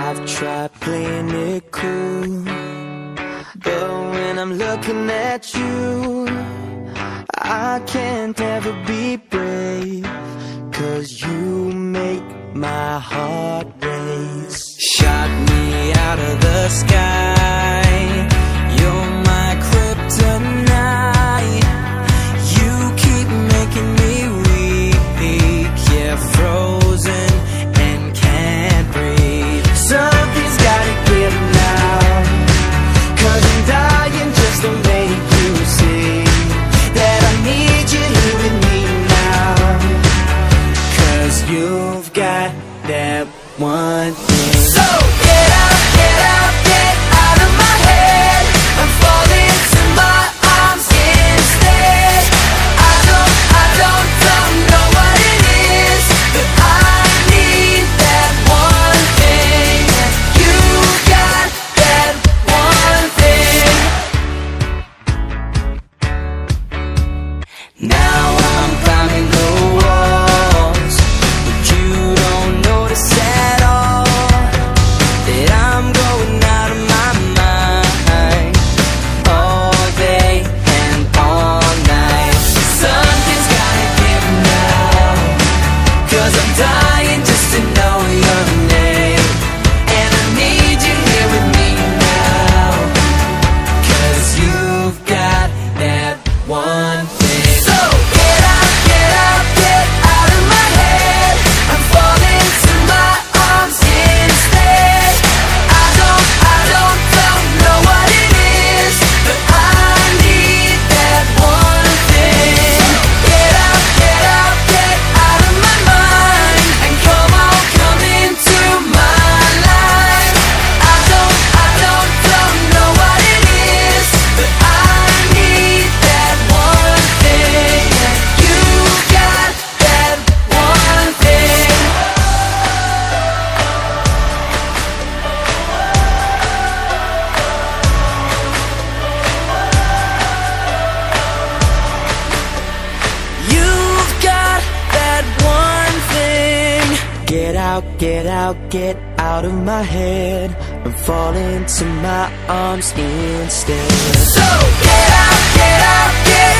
I've tried playing it cool, but when I'm looking at you, I can't ever be brave, cause you make my heart One Get out, get out, get out of my head And fall into my arms instead. So get out, get out, get out